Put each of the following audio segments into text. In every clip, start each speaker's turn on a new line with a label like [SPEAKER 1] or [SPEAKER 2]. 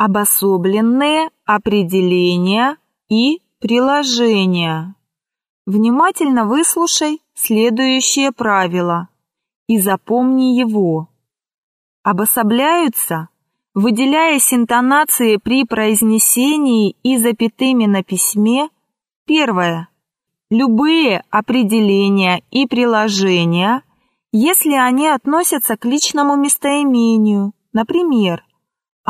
[SPEAKER 1] обособленные определения и приложения. Внимательно выслушай следующее правило и запомни его. Обособляются, выделяясь интонации при произнесении и запятыми на письме, первое. Любые определения и приложения, если они относятся к личному местоимению, например,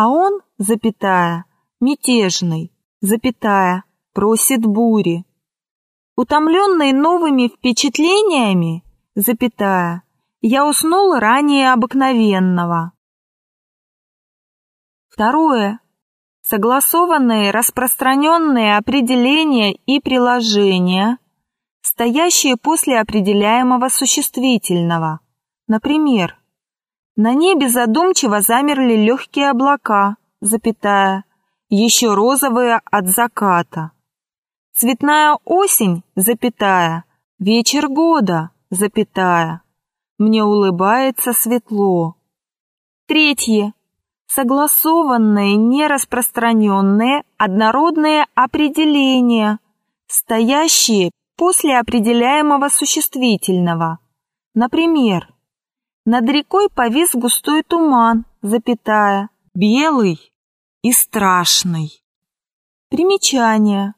[SPEAKER 1] а он, запятая, мятежный, запятая, просит бури. Утомленный новыми впечатлениями, запятая, я уснул ранее обыкновенного. Второе. Согласованные распространенные определения и приложения, стоящие после определяемого существительного. Например, на небе задумчиво замерли легкие облака, запятая, еще розовые от заката. Цветная осень, запятая, вечер года, запятая. Мне улыбается светло. Третье. Согласованные, нераспространенные, однородные определения, стоящие после определяемого существительного. Например, над рекой повис густой туман, запятая, белый и страшный. Примечание.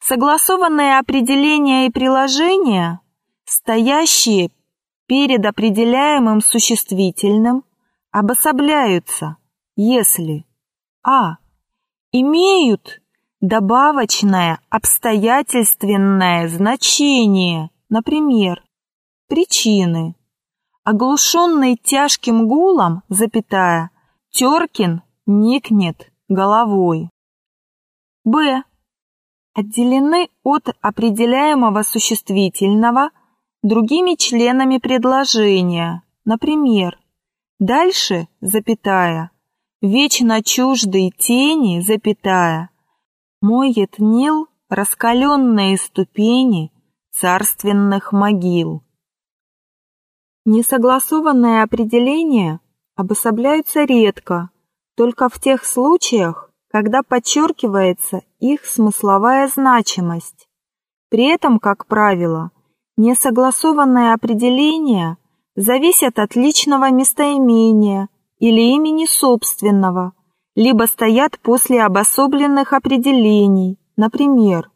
[SPEAKER 1] Согласованные определения и приложения, стоящие перед определяемым существительным, обособляются, если а. имеют добавочное обстоятельственное значение, например, причины. Оглушенный тяжким гулом, запятая, Теркин никнет головой. Б. Отделены от определяемого существительного другими членами предложения. Например, дальше, запятая, вечно чуждой тени, запятая, моет Нил раскаленные ступени царственных могил. Несогласованные определения обособляются редко, только в тех случаях, когда подчеркивается их смысловая значимость. При этом, как правило, несогласованные определения зависят от личного местоимения или имени собственного, либо стоят после обособленных определений, например,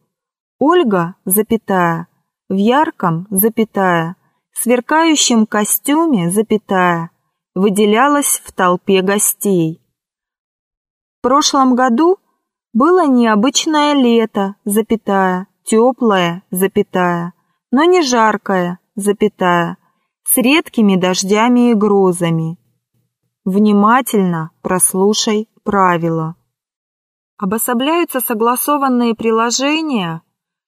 [SPEAKER 1] Ольга, запятая, в ярком, запятая, сверкающем костюме, запятая, выделялась в толпе гостей. В прошлом году было необычное лето, запятая, теплое, запятая, но не жаркое, запятая, с редкими дождями и грозами. Внимательно прослушай правила. Обособляются согласованные приложения,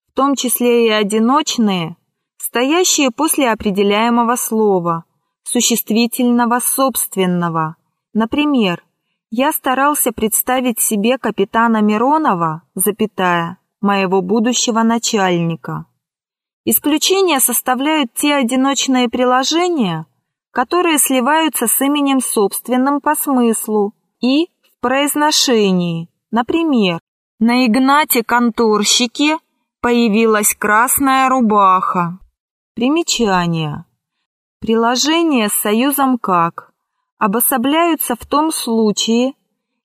[SPEAKER 1] в том числе и одиночные, стоящие после определяемого слова, существительного собственного. Например, я старался представить себе капитана Миронова, запятая, моего будущего начальника. Исключение составляют те одиночные приложения, которые сливаются с именем собственным по смыслу и в произношении. Например, на Игнате конторщике появилась красная рубаха. Примечание. Приложения с союзом «как» обособляются в том случае,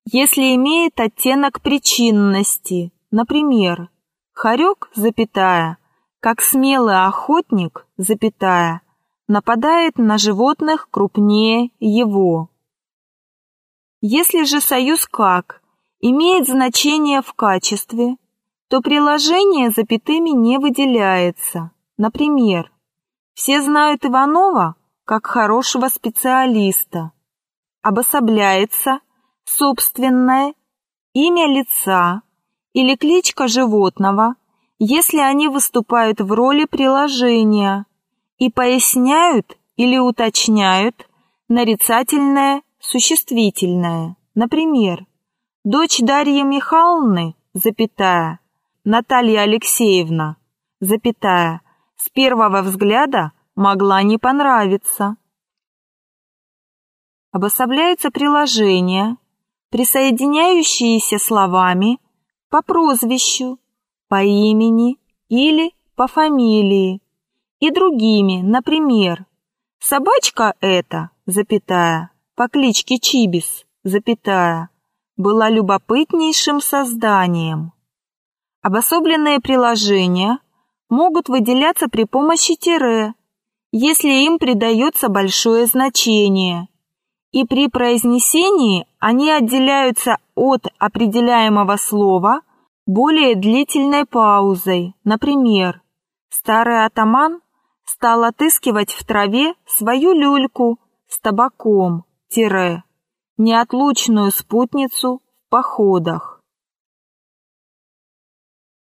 [SPEAKER 1] если имеет оттенок причинности. Например, хорек, запятая, как смелый охотник, запятая, нападает на животных крупнее его. Если же союз «как» имеет значение в качестве, то приложение запятыми не выделяется. Например, все знают Иванова как хорошего специалиста. Обособляется собственное имя лица или кличка животного, если они выступают в роли приложения и поясняют или уточняют нарицательное существительное. Например, дочь Дарьи Михайловны, запятая, Наталья Алексеевна, запятая, с первого взгляда могла не понравиться. Обособляются приложения, присоединяющиеся словами по прозвищу, по имени или по фамилии и другими, например, собачка эта, запятая, по кличке Чибис, запятая, была любопытнейшим созданием. Обособленные приложения могут выделяться при помощи тире, если им придается большое значение, и при произнесении они отделяются от определяемого слова более длительной паузой. Например, старый атаман стал отыскивать в траве свою люльку с табаком, тире, неотлучную спутницу в походах.